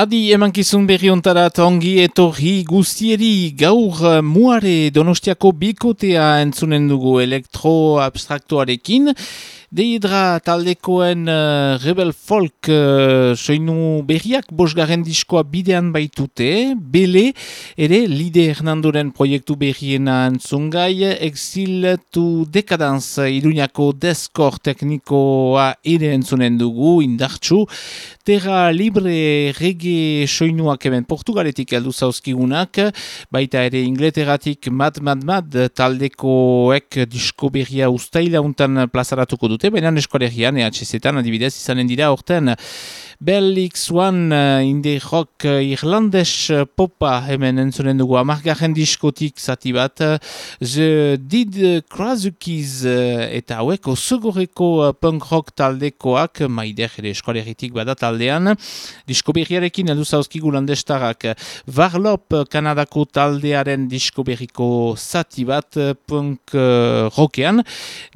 Adi emankizun berri ontarat ongi etorri guztieri gaur eh, muare donostiako bikotea entzunen dugu elektroabstraktuarekin. Deidra taldekoen uh, Rebel Folk uh, soinu berriak bosgaren diskoa bidean baitute. Bele, ere, Lide Hernandoren proiektu berriena entzungai, Exil to Decadence iruñako deskor teknikoa ere entzunen dugu, indartxu. Terra Libre Rege soinuak hemen Portugaletik aldu zauzkigunak, baita ere Ingleteratik Mad Mad Mad taldekoek disko berria ustaila untan plazaratuko dut dute, baina eskolegian, EHZ-etan adibidez izanen dira orten Bell X1 uh, indie rock uh, irlandes uh, popa hemen entzunen dugu. Amargaren diskotik zati bat The Did Krazukiz uh, eta hauek osugoreko uh, punk rock taldekoak maider ere eskoleritik bada taldean. Disko berriarekin edu zauzkigu landestarak. Varlop Kanadako taldearen disko berriko zati bat punk uh, rockean.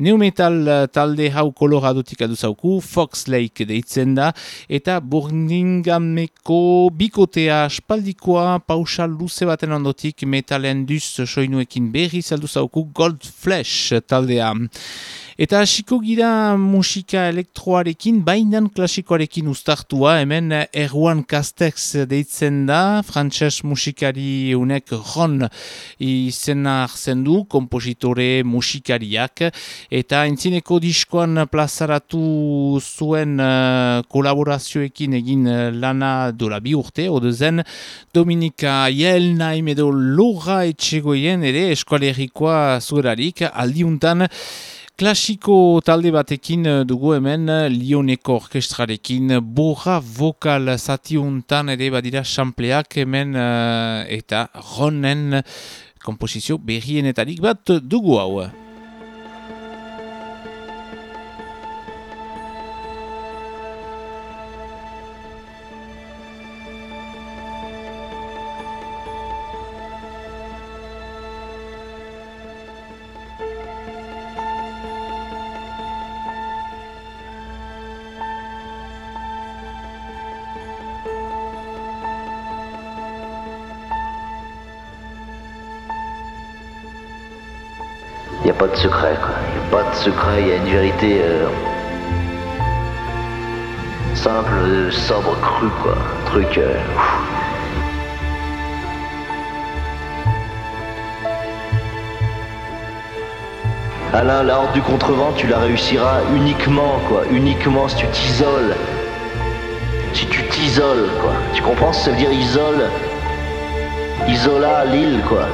New Metal talde hau koloradotik edu zauku. Fox Lake deitzen da. Eta Burningameko bikotea espaldikoa pausa luze baten ondotik metalen duz soinuekin berri zeldu zauku Gold Flash taldea. Eta hasiko gira musika elektroarekin, bainan klasikoarekin ustartua, hemen Erwan Castex deitzen da, frantses musikari unek ron izena arzen du, kompositore musikariak, eta entzineko diskoan plazaratu zuen uh, kolaborazioekin egin uh, lana dola bi urte, odezen Dominika Jelnaim edo Lora Etxegoien ere eskualerikoa zuerarik, aldiuntan, Klasiko talde batekin dugu hemen Lioneko orkestrarekin borra vokal zatiuntan ere badira xampleak hemen uh, eta ronen komposizio berrienetarik bat dugu hau. Pas de secret, quoi. Il n'y a pas de secret, il y a une vérité euh, simple, sobre, crue, quoi. Un truc. Euh, Alain, la horde du contrevent, tu la réussiras uniquement, quoi. Uniquement si tu t'isoles. Si tu t'isoles, quoi. Tu comprends ce que ça veut dire isole? Isola l'île, quoi.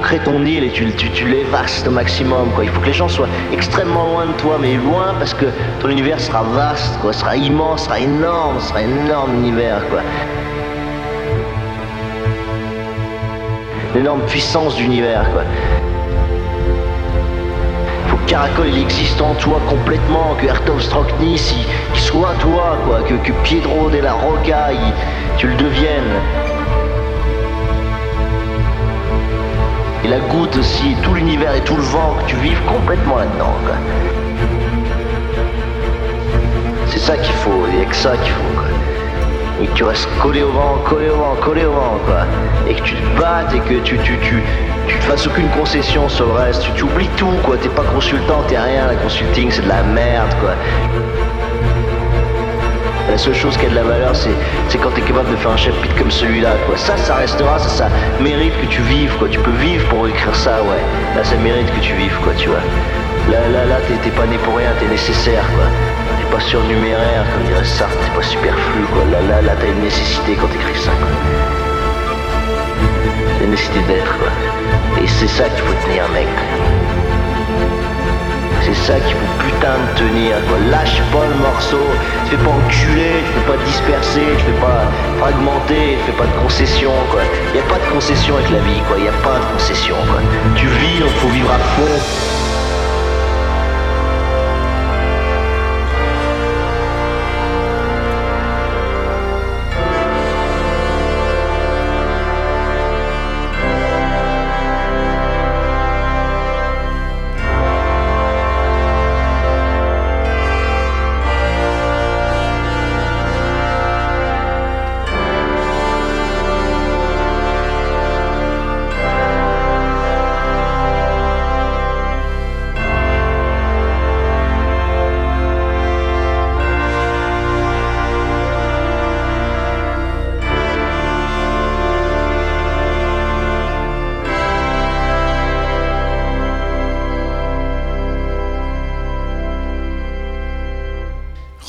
Crées ton île et tu, tu, tu l'évastes au maximum. Quoi. Il faut que les gens soient extrêmement loin de toi, mais loin parce que ton univers sera vaste, quoi, sera immense, sera énorme, sera énorme univers. Quoi. L'énorme puissance d'univers. Quoi. Faut que Caracol il existe en toi complètement, que Ertov Stroknis il, soit toi, quoi, que, que Piedro de la Roca tu le deviennes. La goutte aussi, tout l'univers et tout le vent, que tu vives complètement là-dedans. C'est ça qu'il faut, il n'y que ça qu'il faut. Et que tu restes collé au vent, collé au vent, collé au vent, quoi. Et que tu te battes et que tu, tu, tu, tu te fasses aucune concession sur le reste. Tu, tu oublies tout, quoi. T'es pas consultant, t'es rien. La consulting, c'est de la merde, quoi. La seule chose qui a de la valeur, c'est quand tu es capable de faire un chapitre comme celui-là. Quoi. Ça, ça restera, ça, ça mérite que tu vives. Quoi. Tu peux vivre pour écrire ça, ouais. Là, ça mérite que tu vives, quoi, tu vois. Là, là, là, t'es pas né pour rien, t'es nécessaire, quoi. T'es pas surnuméraire, comme dirait Sartre, t'es pas superflu, quoi. Là, là, là, t'as une nécessité quand t'écris ça, quoi. T'as une nécessité d'être, quoi. Et c'est ça qu'il faut tenir, mec. C'est ça qu'il faut putain de tenir. Lâche pas le morceau, tu fais pas enculer, tu fais pas disperser, tu fais pas fragmenter, tu fais pas de concession, quoi. Y a pas de concession avec la vie, quoi. Y a pas de concession, quoi. Tu vis, donc faut vivre à fond.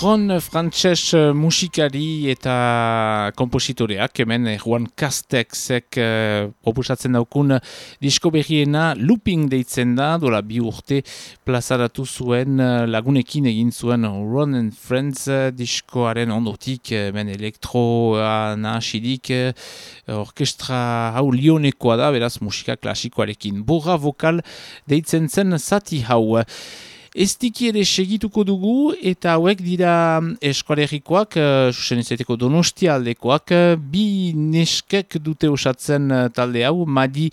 Ron Frances eh, musikari eta kompositoreak, hemen eh, Juan Castexek uh, proposatzen daukun disko berriena looping deitzen da, dola bi urte plazaratu zuen lagunekin egin zuen Ron and Friends diskoaren ondotik, hemen elektroa nahasidik, orkestra hau lionekoa da, beraz musika klasikoarekin. Borra vokal deitzen zen zati hau. Ez diki ere segituko dugu eta hauek dira mm, eskoalerikoak, susen izaiteko donostia aldekoak, uh, bi neskek dute osatzen uh, talde hau, Madi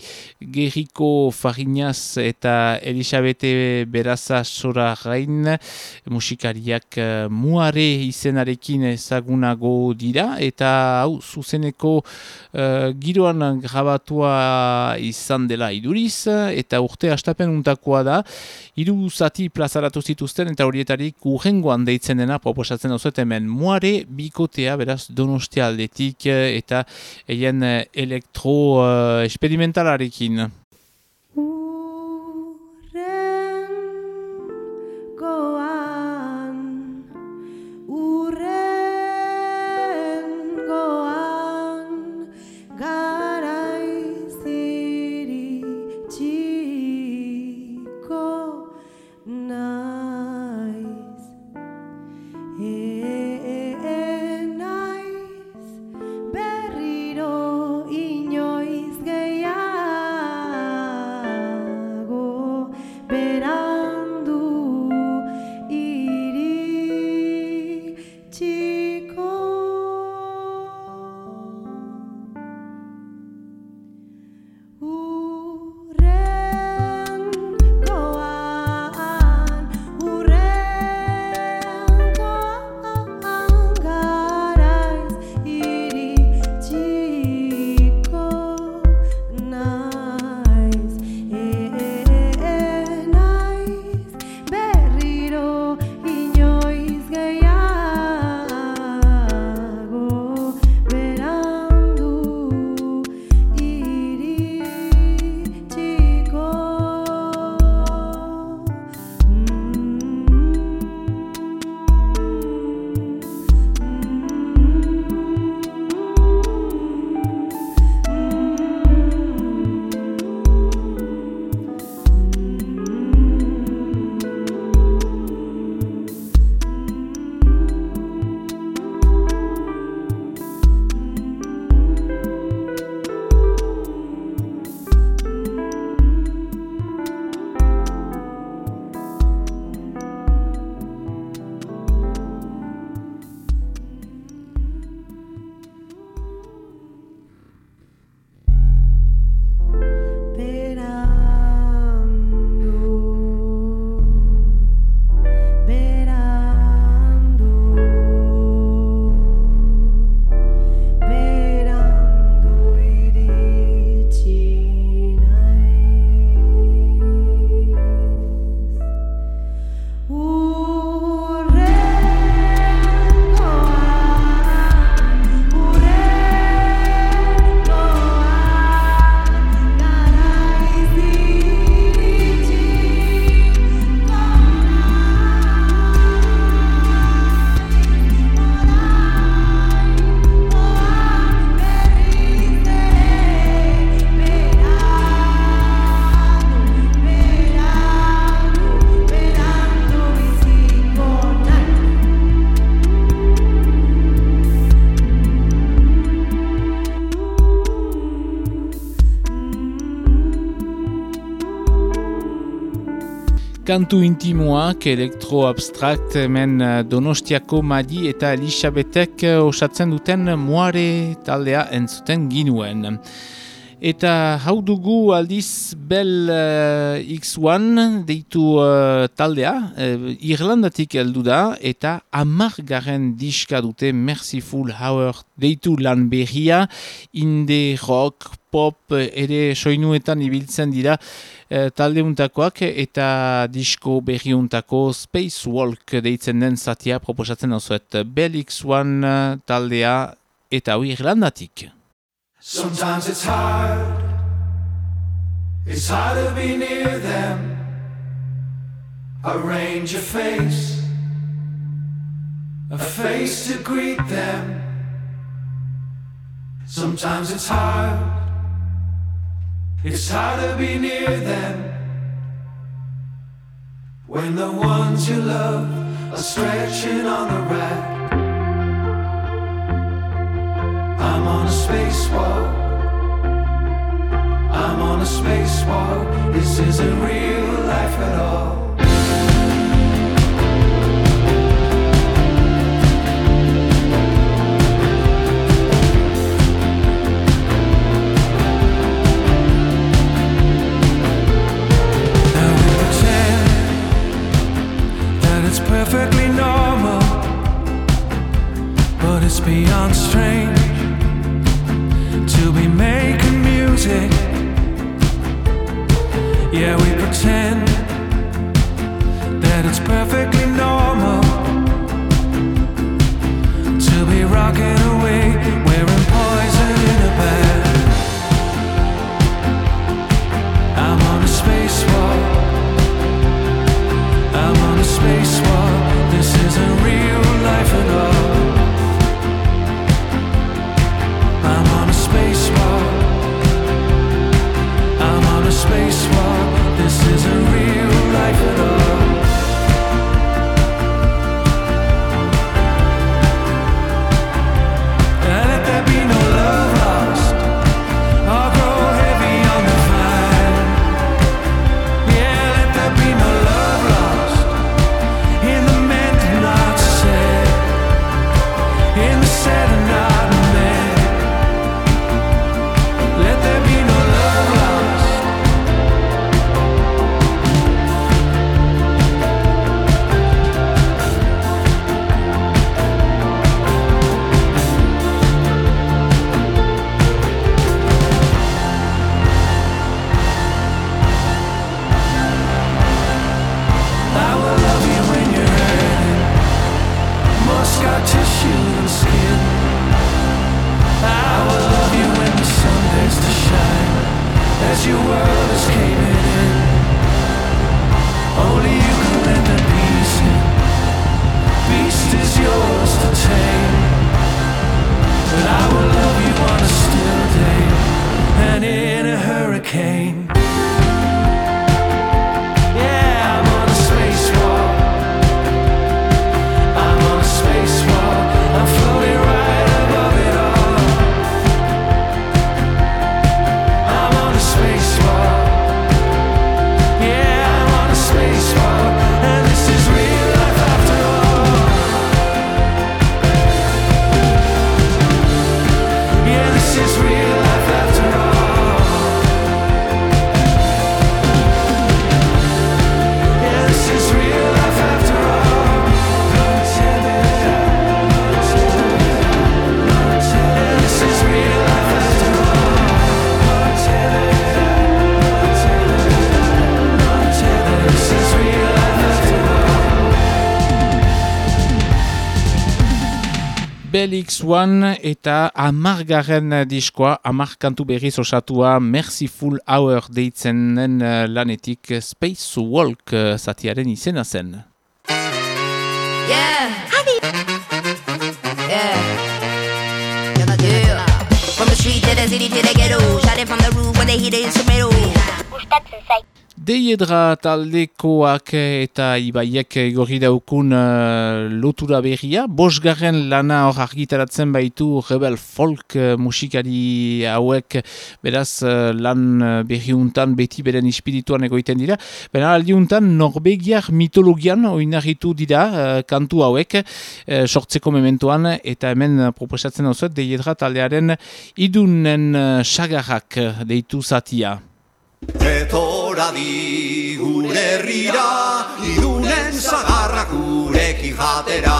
Gerriko Farinaz eta Elisabete Beraza Sora Rain, musikariak muare izenarekin ezagunago dira, eta hau zuzeneko uh, giroan grabatua izan dela iduriz, eta urte astapen untakoa da, iru zati plazaratu zituzten eta horietarik urrengoan deitzen dena proposatzen oso hemen muare bikotea beraz donostia aldetik eh, eta eien eh, elektro uh, experimentalarekin. Kantu intimoak, elektro-abstrakt, hemen eh, Donostiako Madi eta Elisabetek eh, osatzen duten moare taldea entzuten ginuen. Eta hau dugu aldiz Bell uh, X1 deitu taldea, Irlandatik heldu da, eta amargaren diska dute Merciful Hour deitu lan berria, inde rock, pop ere soinuetan ibiltzen dira e, talde untakoak eta disko berri untako Space Walk deitzen den zatia proposatzen osuet Belix One taldea eta hau irlandatik. Sometimes it's hard It's hard to be near them Arrange your face a face to greet them. Sometimes it's hard, it's hard to be near them. When the ones you love are stretching on the rack. I'm on a spacewalk. I'm on a spacewalk. This isn't real life at all. That it's perfectly normal, but it's beyond strange music. Yeah, we pretend that it's perfectly normal to be rocking away, Belix One eta amargarren diskoa, amar kantu berriz osatua Merciful Hour deitzen den eh, lanetik Space Walk zatiaren izena zen. Yeah. Yeah. Gonna do From the street to the city to the ghetto. Shot it from the roof when they hit the instrumental. Deiedra taldekoak eta ibaiek gorri daukun uh, lotura berria. Bosgarren lana hor argitaratzen baitu rebel folk uh, musikari hauek beraz uh, lan berriuntan beti beren ispirituan egoiten dira. Bena aldiuntan norbegiar mitologian oinarritu dira kantu hauek sortzeko mementoan eta hemen proposatzen hau deiedra taldearen idunen sagarrak deitu zatia. Etora di gure herrira, idunen zagarrak gurekin jatera.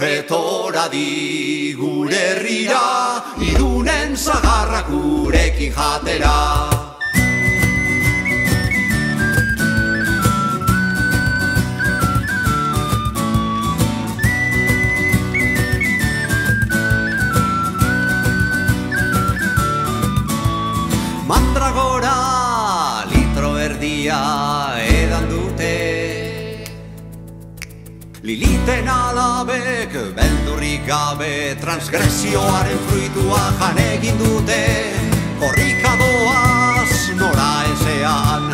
Etora di gure herrira, idunen zagarrak gurekin jatera. Mandragora Militen alabek, beldurrik gabe, transgresioaren fruitua jan egin dute. Korrika doaz, nora ezean,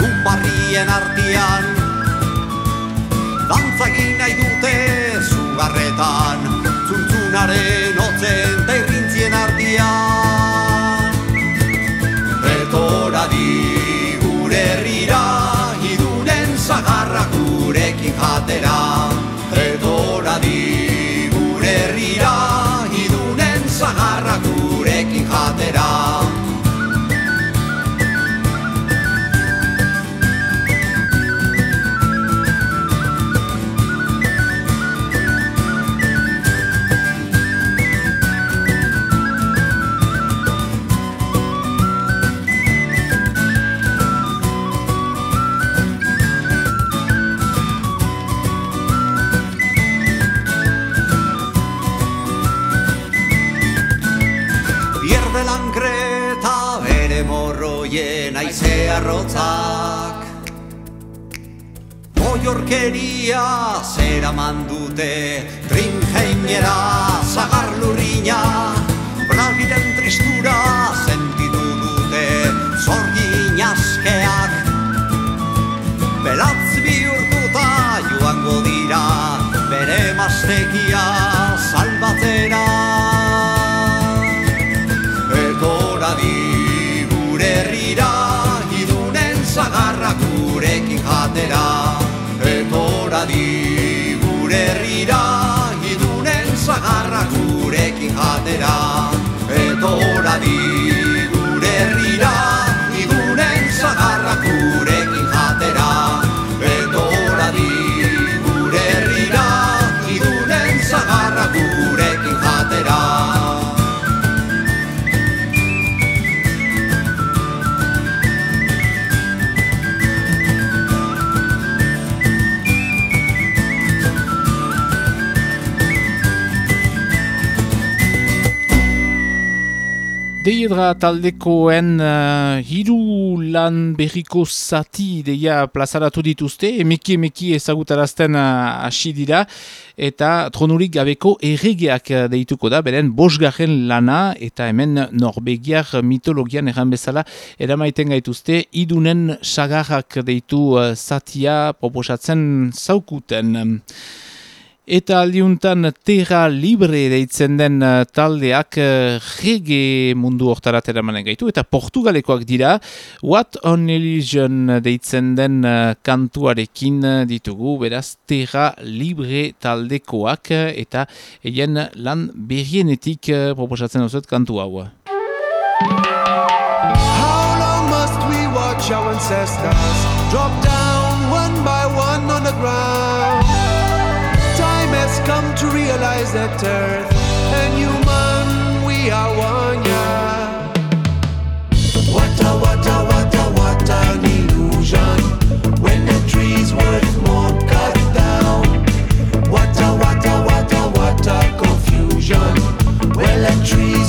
duparrien artian. Dantzagin nahi dute, zugarretan, zuntzunaren Oiorkeria zera mandute Trinjeinera zagar lurrina Bragiren tristura sentitu dute Zorgin askeak. Belatz bihurtuta joango dira Bere maztekia salbatzera. Etora di gure herrira Idunen zagarra gurekin jatera Etora di gure herrira Idunen zagarra gurekin jatera. Etora Deidra taldekoen uh, hiru lan berriko zati deia plazaratu dituzte, emeki emeki ezagutarazten uh, hasi dira, eta tronurik gabeko erregeak uh, deituko da, beren bosgarren lana, eta hemen norbegiar mitologian erran bezala eramaiten gaituzte, idunen sagarrak deitu uh, zatia proposatzen zaukuten. Eta aldiuntan Terra Libre deitzen den uh, taldeak uh, rege mundu hortarat eramanen gaitu eta portugalekoak dira What on Illusion deitzen den uh, kantuarekin ditugu beraz Terra Libre taldekoak eta eien lan berrienetik proposatzen duzut kantu hau. How long must we watch our ancestors drop down one by one on the ground? Realize that Earth and human we are one. Yeah. What a what a what a what an illusion when the trees worth more cut down. What a what a what a what a confusion. Well, the trees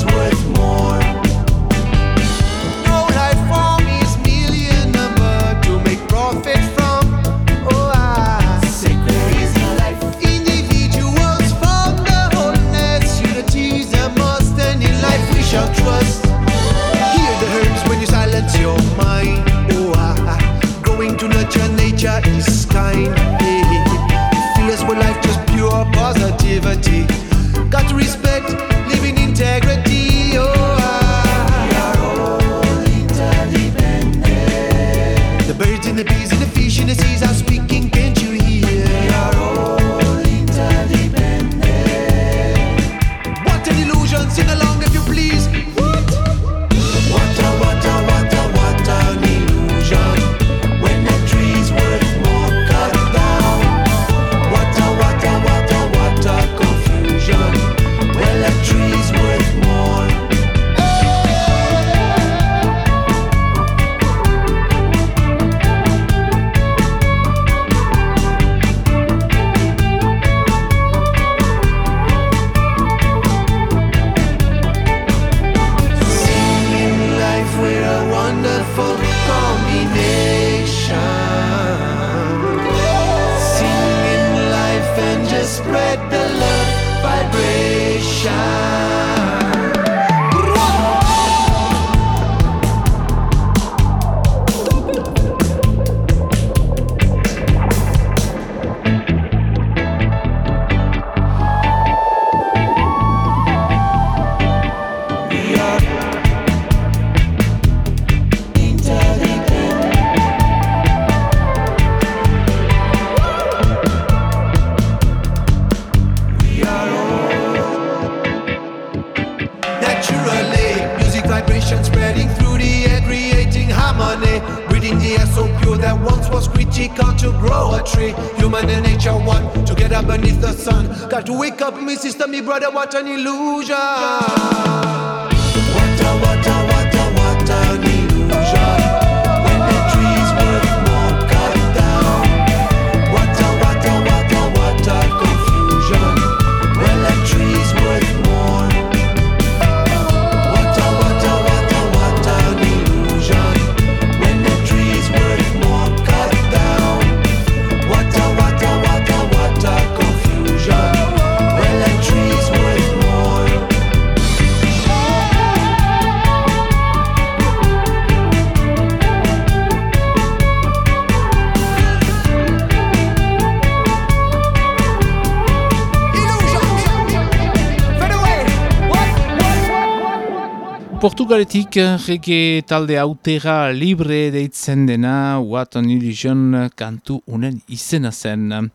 brother, what an illusion. Portugaletik rege talde autera libre deitzen dena What an Illusion kantu unen izena zen.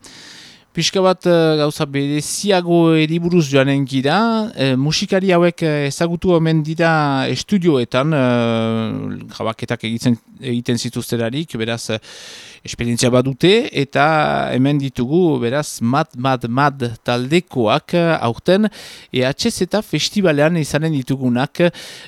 Pixka bat eh, gauza bereziago eriburuz joanen gira, eh, musikari hauek eh, ezagutu omen dira estudioetan, eh, grabaketak egiten, egiten zituzterarik, beraz eh, esperientzia badute, eta hemen ditugu, beraz, mad, mad, mad taldekoak eh, aurten, EHZ eta festivalean izanen ditugunak,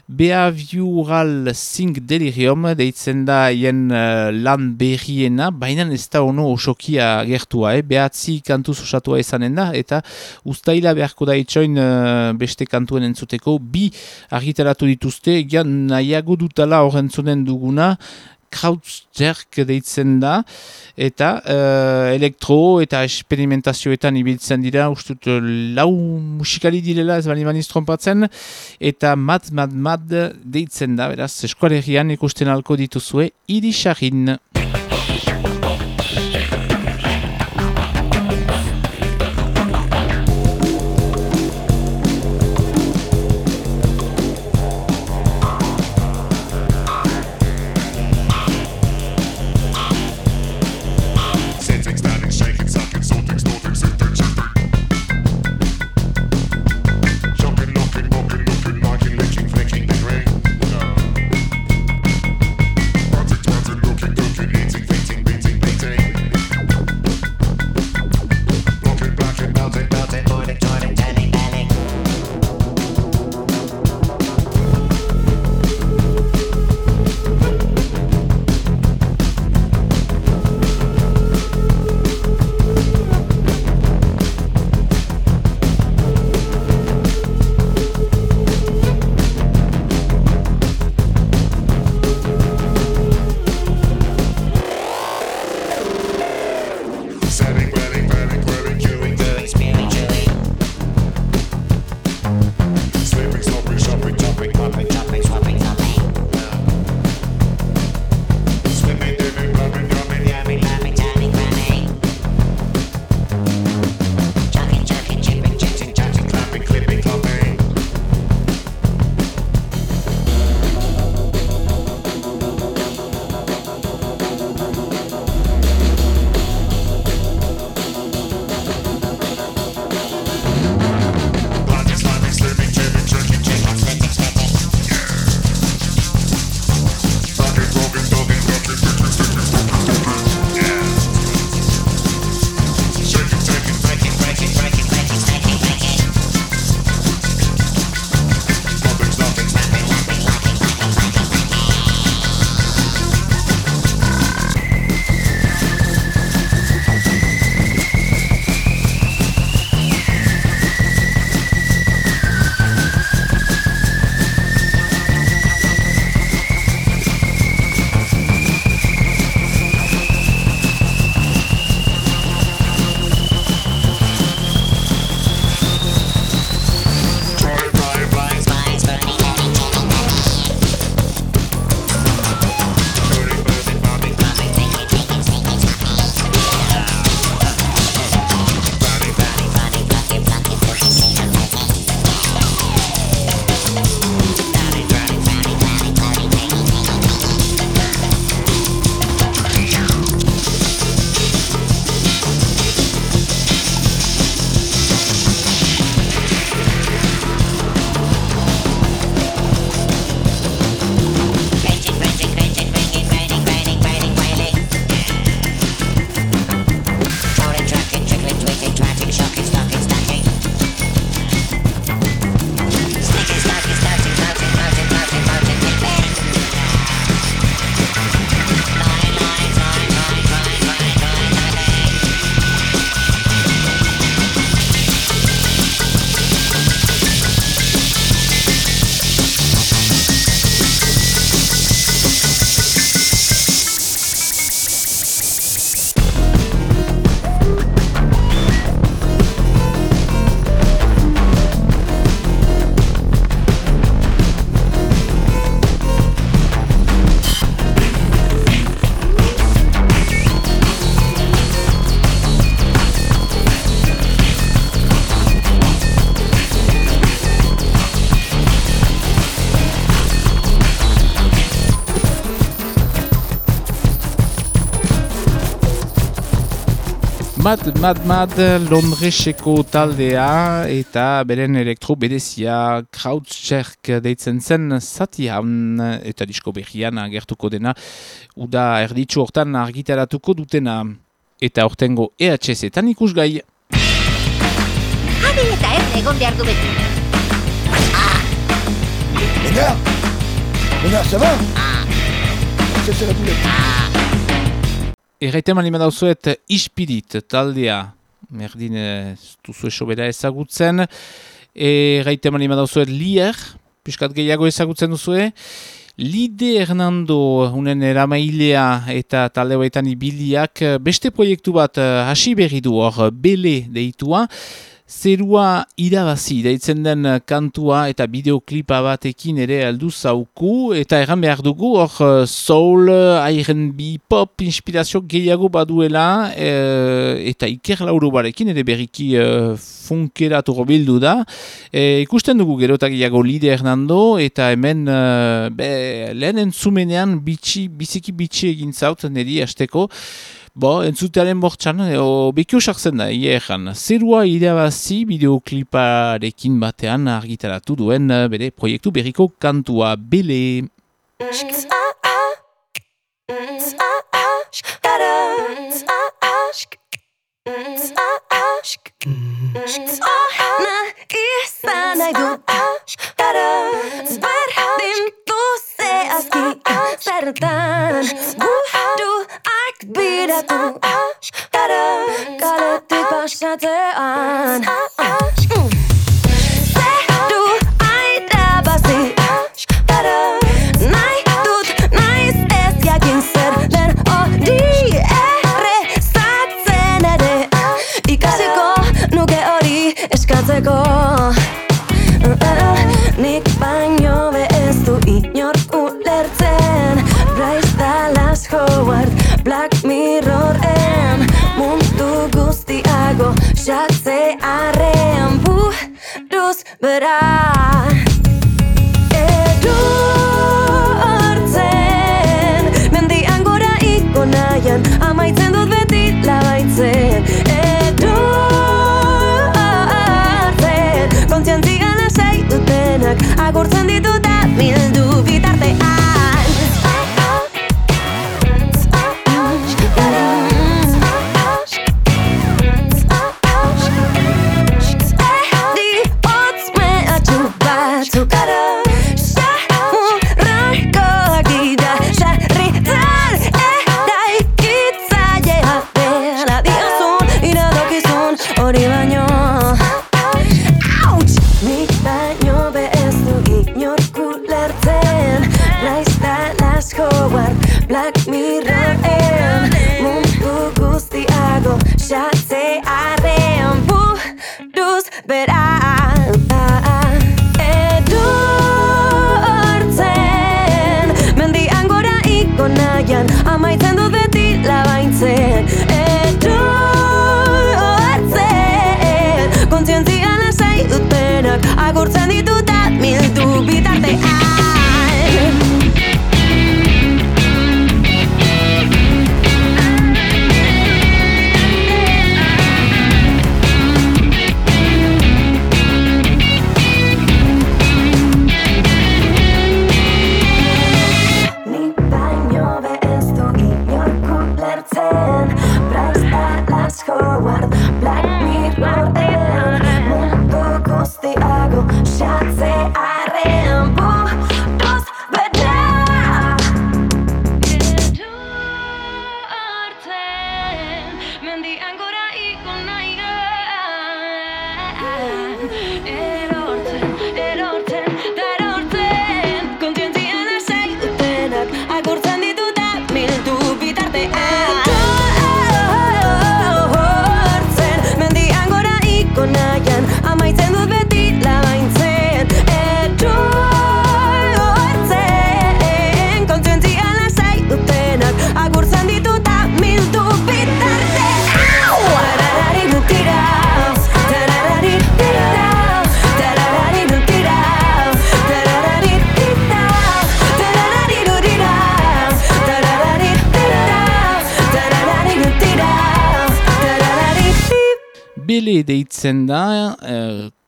Behavioral Sing Delirium, deitzen da hien eh, lan berriena, baina ez da ono osokia gertua, eh? behatzi kantuz osatua izanen da, eta ustaila beharko da itxoin eh, beste kantuen entzuteko, bi argitaratu dituzte, gian nahiago dutala horrentzunen duguna, Krautjerk deitzen da, eta eh, elektro eta experimentazioetan ibiltzen dira, ustut lau musikali direla ez bali maniz trompatzen, eta mad, mad, mad deitzen da, beraz, eskualerian ikusten alko dituzue, irisarin. Mad Mad Mad Londreseko taldea eta beren elektro berezia Krautcherk deitzen zen zatian eta disko berrian agertuko dena uda erditzu hortan argitaratuko dutena eta hortengo EHS-etan ikusgai. Adi eta ez egon behar du beti. Venga Venga, ça va C'est c'est la boulette. Erraiten mali dauzuet ispirit taldea, merdin ez duzu esobera ezagutzen. Erraiten mali dauzuet lier, piskat gehiago ezagutzen duzue. Lide Hernando, unen eramailea eta talde hoetan ibiliak, beste proiektu bat eh, hasi berri du hor, bele deitua. Zerua irabazi deitzen den kantua eta bideoklipa batekin ere aldu zauku eta erran behar dugu hor eh, soul, R&B, pop inspirazio gehiago baduela e, eta iker lauro barekin ere berriki e, funkeratu bildu da. E, ikusten dugu gerota gehiago lide Hernando eta hemen e, be, lehen entzumenean bitxi, biziki bitxi egin zaut niri hasteko. Bo, entzutearen bortxan, o, bekio sartzen da, ie egan. Zerua irabazi bideokliparekin batean argitaratu duen eh, bere proiektu berriko kantua bele. Na izan nahi du Berdin duze azki Zertan Wieder du, da da, da got du, du, du, du, du, du, du,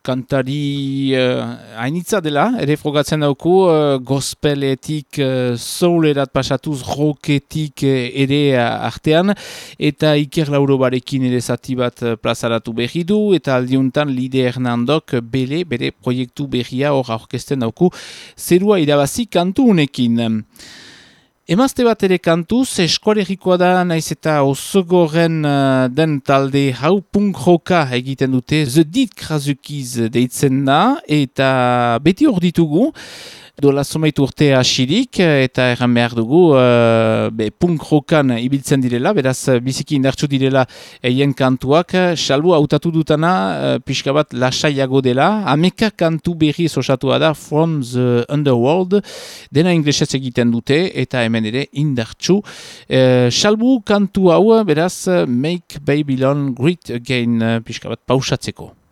kantari uh, hainitza dela, ere frogatzen dauku, uh, gospeletik uh, soulerat pasatuz roketik uh, ere artean, eta Iker Lauro barekin ere zati bat uh, plazaratu berri du, eta aldiuntan Lide Hernandok bele, bere proiektu berria hor aurkesten dauku, zerua irabazi kantu unekin. Emazte bat ere kantuz, eskoregikoa da naiz eta osogoren uh, den talde hau joka egiten dute, The Dit Krazukiz deitzen da, eta beti hor ditugu, dola somaitu urte asirik eta erran behar dugu uh, be, punk rokan ibiltzen direla, beraz biziki indartsu direla eien kantuak, salbu hautatu dutana uh, pixka bat lasaiago dela, ameka kantu berri osatua da From the Underworld, dena inglesez egiten dute eta hemen ere indartsu. Uh, kantu hau, beraz Make Babylon Great Again, pixka bat pausatzeko.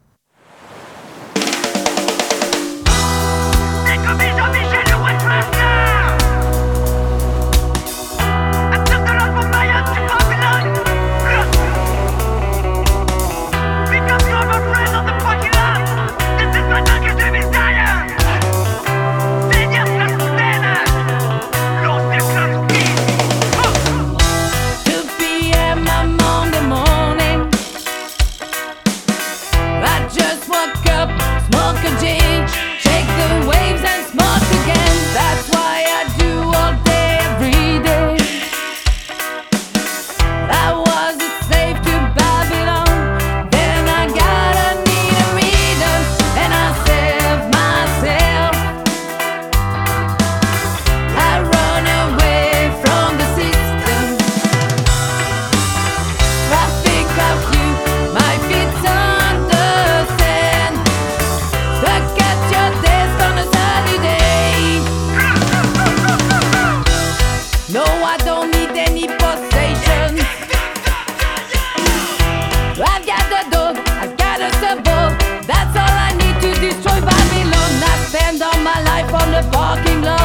from the parking lot.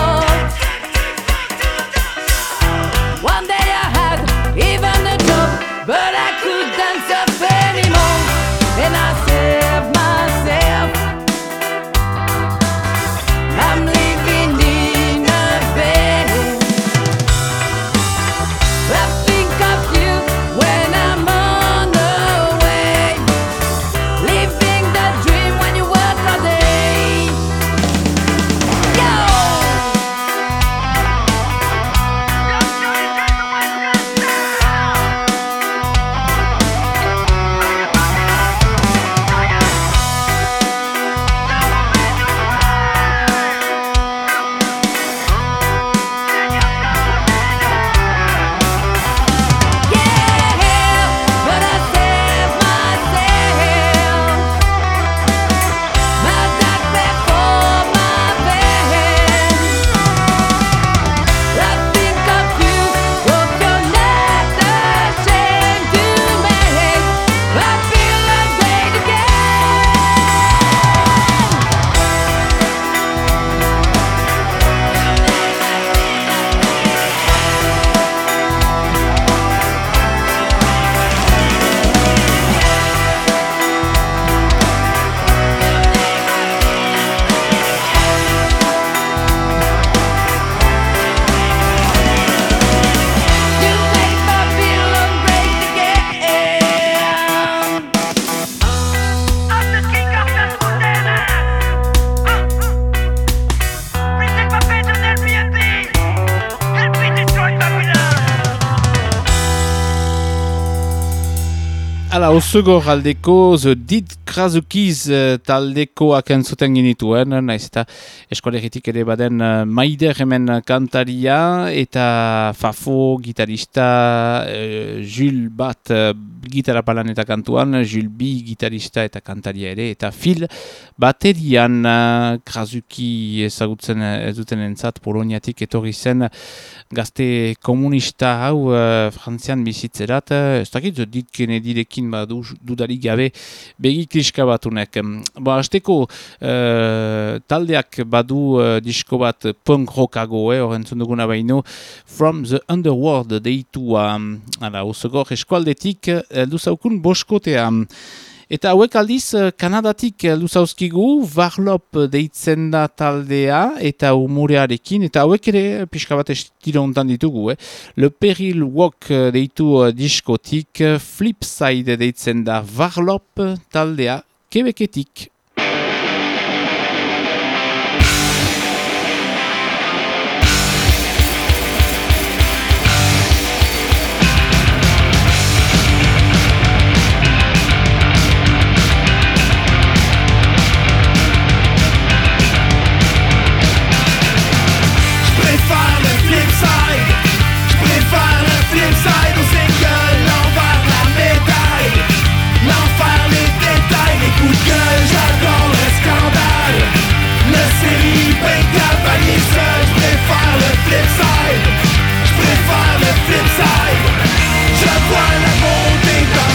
Osugor aldeko The Did Krazukiz uh, taldekoak entzuten ginituen, naiz eta eskolegitik ere baden uh, maider hemen kantaria eta Fafo gitarista, uh, Jules Bat gitarra palan eta kantuan, Jules B gitarista eta kantaria ere, eta Phil baterian Krazuki ezagutzen ez duten entzat Poloniatik etorri zen gazte komunista hau uh, frantzian bizitzerat, uh, ez dakit dit Kennedyrekin badu dudarik gabe begi kriska batunek. Ba, azteko uh, taldeak badu uh, disko bat punk rockago, eh, horrentzun duguna baino, From the Underworld deitu, um, ala, osogor eskualdetik, eldu zaukun boskotea. Eta hauek aldiz eh, Kanadatik luzauzkigu, Varlop deitzen da taldea eta umorearekin, eta hauek ere pixka bat estilo ontan ditugu, eh? Le Peril Walk deitu uh, diskotik, Flipside deitzen da Varlop taldea, Kebeketik.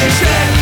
Nation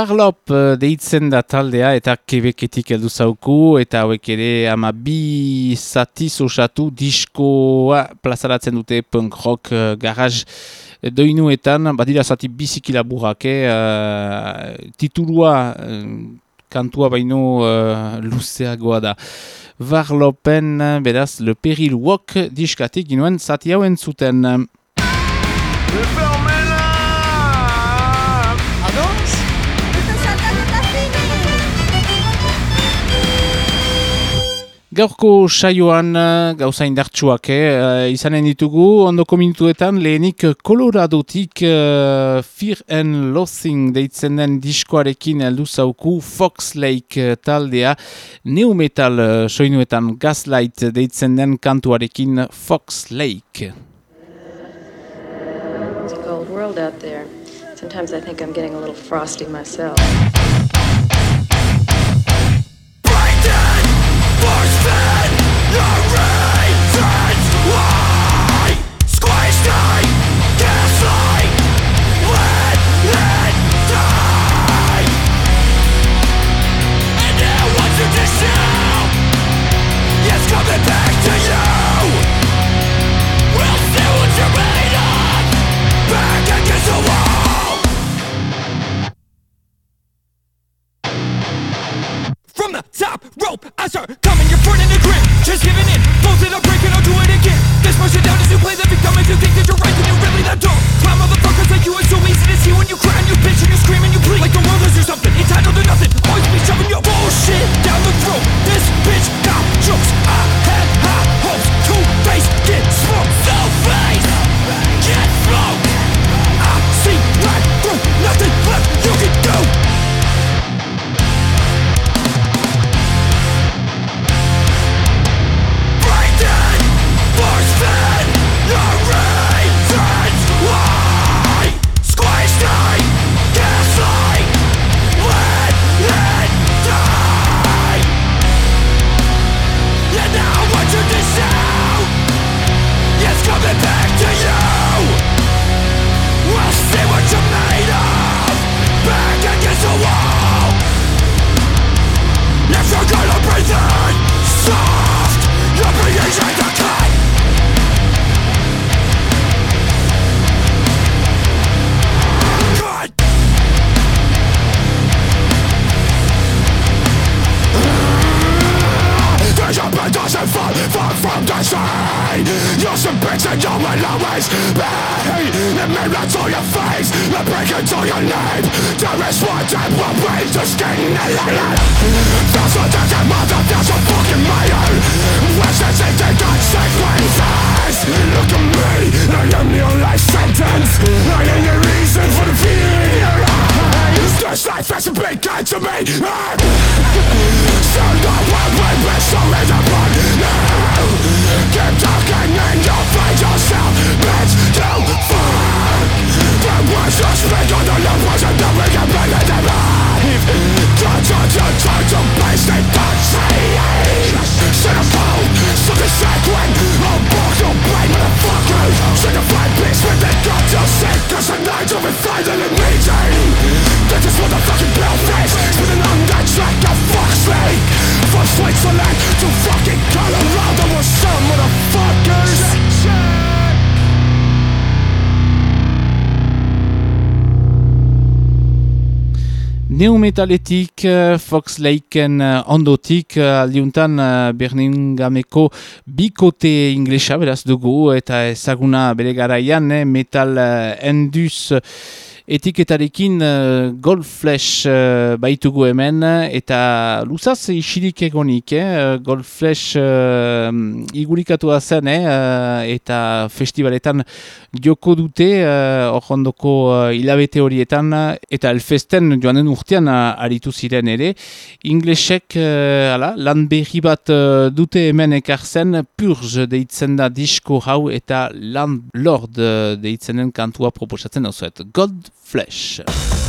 Varlop eh, deitzen da taldea eta kebeketik heldu zauku eta hauek ere ama bi zatiz osatu diskoa plazaratzen dute punk rock uh, garage doinuetan, badira zati biziki laburrak, eh, uh, titulua uh, kantua baino uh, luzeagoa da. Varlopen, beraz, Le Peril Walk diskatik ginuen zati hauen zuten. Gaurko saioan eh, gauza indartsuak eh, izanen ditugu ondoko minutuetan lehenik Coloradotik uh, Fear and Loathing deitzen den diskoarekin heldu zauku Fox Lake eh, taldea New Metal uh, soinuetan Gaslight deitzen den kantuarekin Fox Lake. It's a cold world out there. Sometimes I think I'm getting a little frosty myself. You're real. Life has been kind to me So the world will be sorry you Keep talking and you'll find yourself Bitch, to fuck The words you speak on the love wasn't that we can bring it alive Try to, to, try to place it Centerfold, something sanguine I'll walk your brain, motherfuckers just sick cause at night you'll be finding it motherfucking pale Spinning on that track Switzerland to fucking Colorado We're some motherfuckers. Neometaletik, eh, Fox Lakeen eh, ondotik, aldiuntan eh, Birminghameko bikote inglesa beraz dugu eta ezaguna bere garaian, eh, metal eh, enduz etiketarekin uh, Gold Flash uh, baitugu hemen eta luzaz isirik egonik, eh? Gold uh, igurikatua zen eh? uh, eta festivaletan joko dute uh, orkondoko hilabete horietan eta elfesten joan den urtean uh, aritu ziren ere. Inglesek uh, ala, lan berri bat uh, dute hemen ekartzen Purge deitzen da disko hau eta Landlord uh, deitzen den kantua proposatzen zuet. God Flash.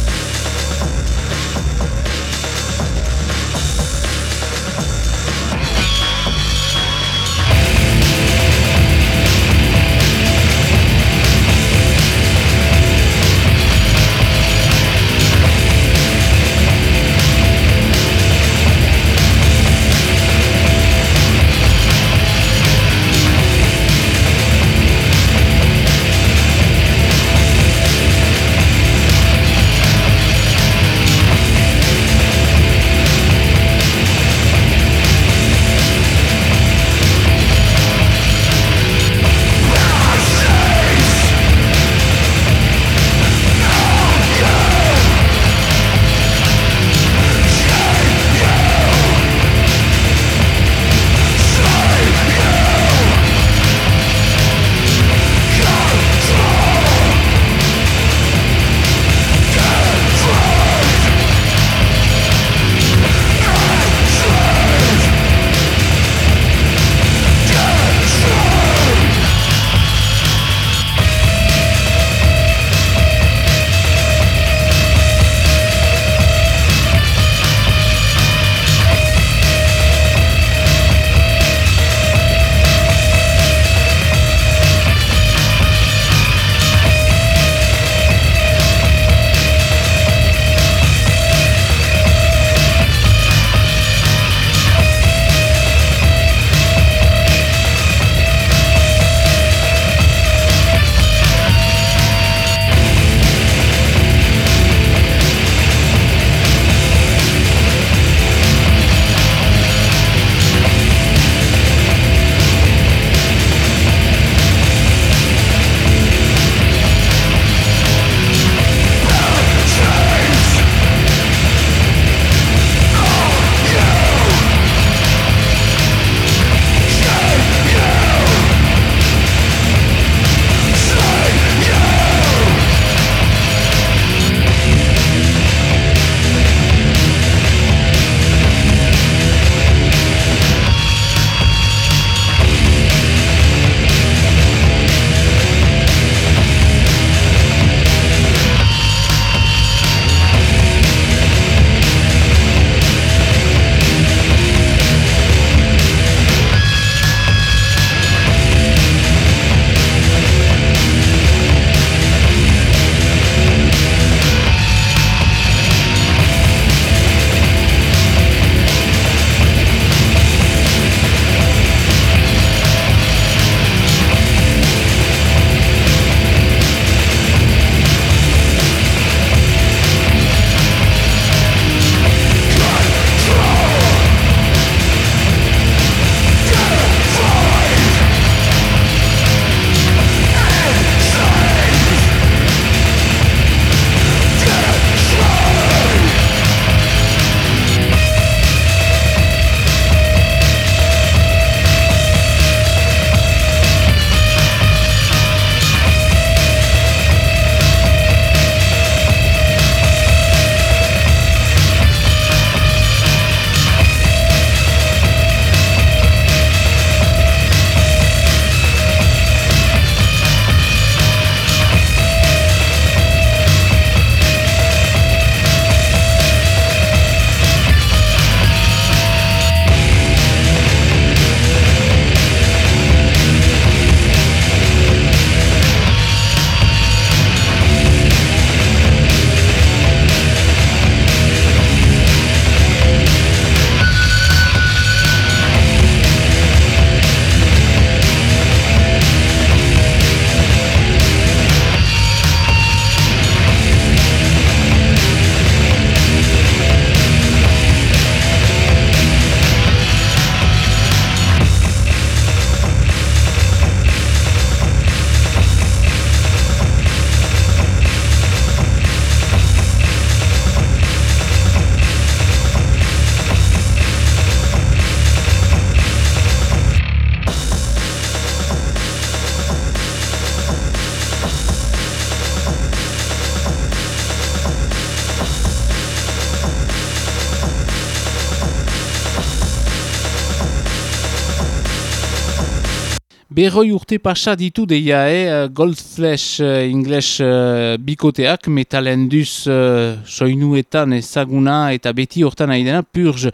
Berroi urte pasa ditu deia, eh? Goldflash uh, Ingles uh, bikoteak, metalenduz uh, soinuetan ezaguna eta beti hortan nahi dena, purge.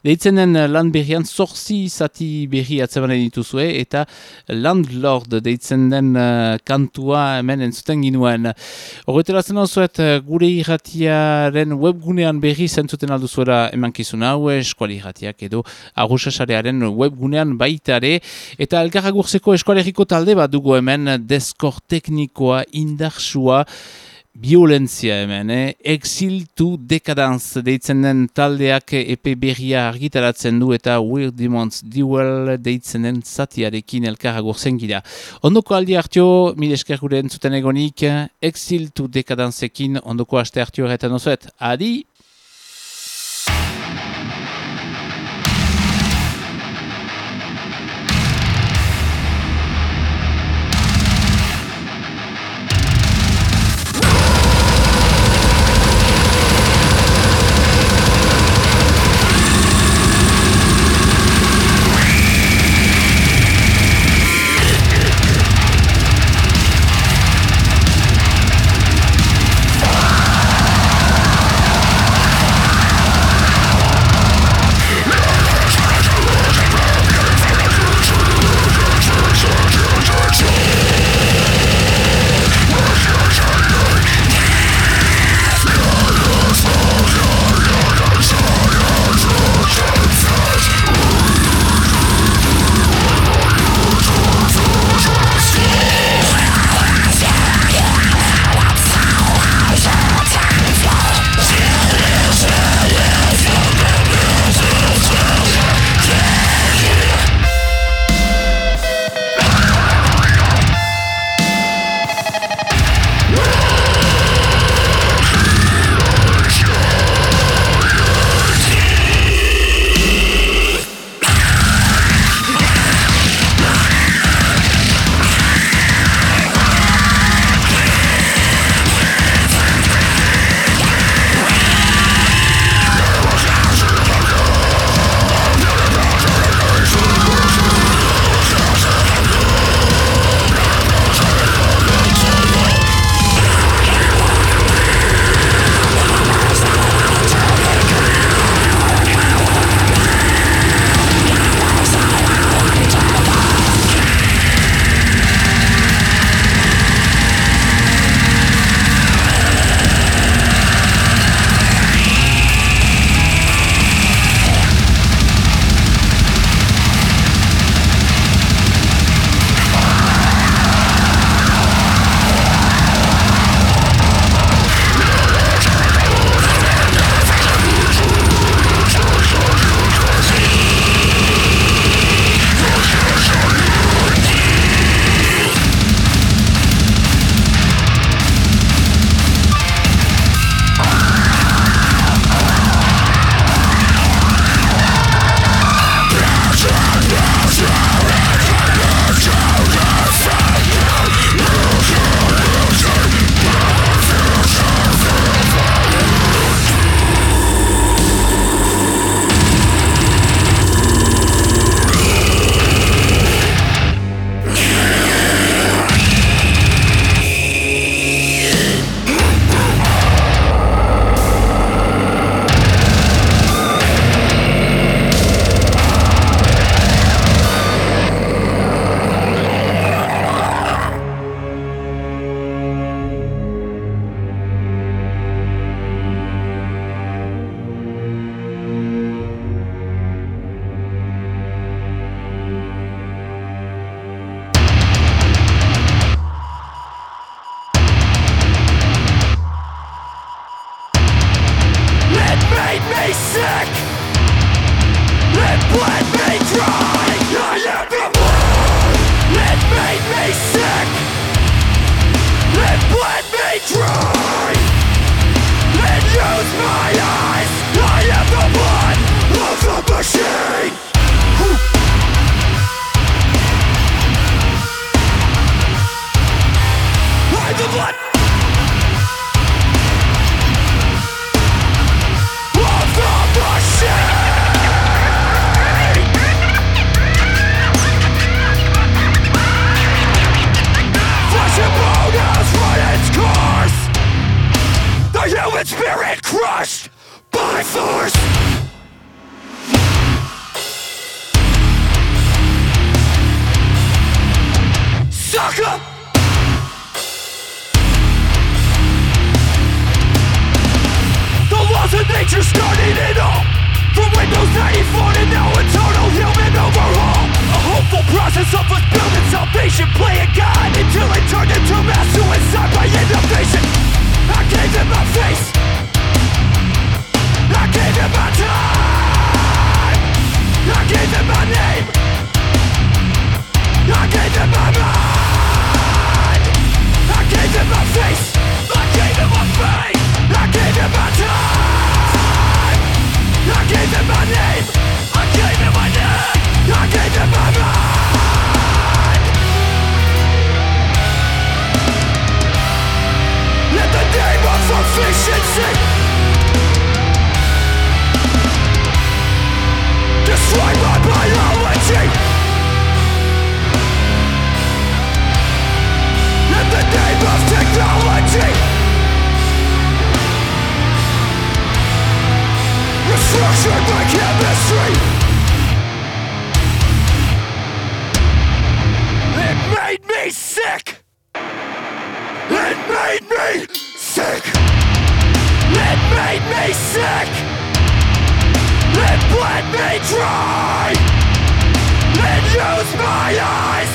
Deitzen den lan berrian zorzi zati berri atzemanen dituzue eta landlord deitzen den uh, kantua hemen entzuten ginuen. Horretelazen hau zuet gure irratiaren webgunean berri zentzuten alduzuera eman kizuna, hau eskuali irratiak edo arruxasarearen webgunean baitare eta elgarra gurzeko eskualeriko talde bat dugu hemen deskor teknikoa indarsua violentzia hemen, eh? exil to decadence deitzen den taldeak epe berria argitaratzen du eta Weird Demons Duel deitzen den zatiarekin elkarra gorzen gira. Ondoko aldi hartio, mil esker gure entzuten egonik, exil to decadenceekin ondoko aste hartio erretan osuet. Adi! sick! It bled me dry! And use my eyes!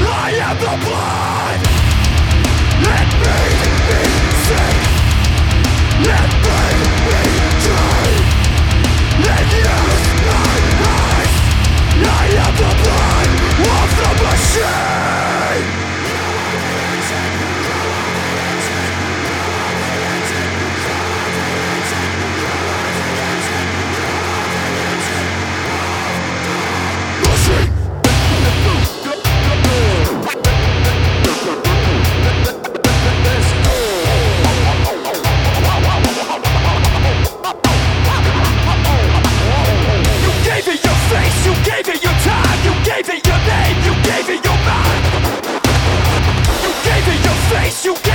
I am the blood! Let made me sick! It made me dry! And use my eyes! I am the blood! Of the machine! Yes, you can.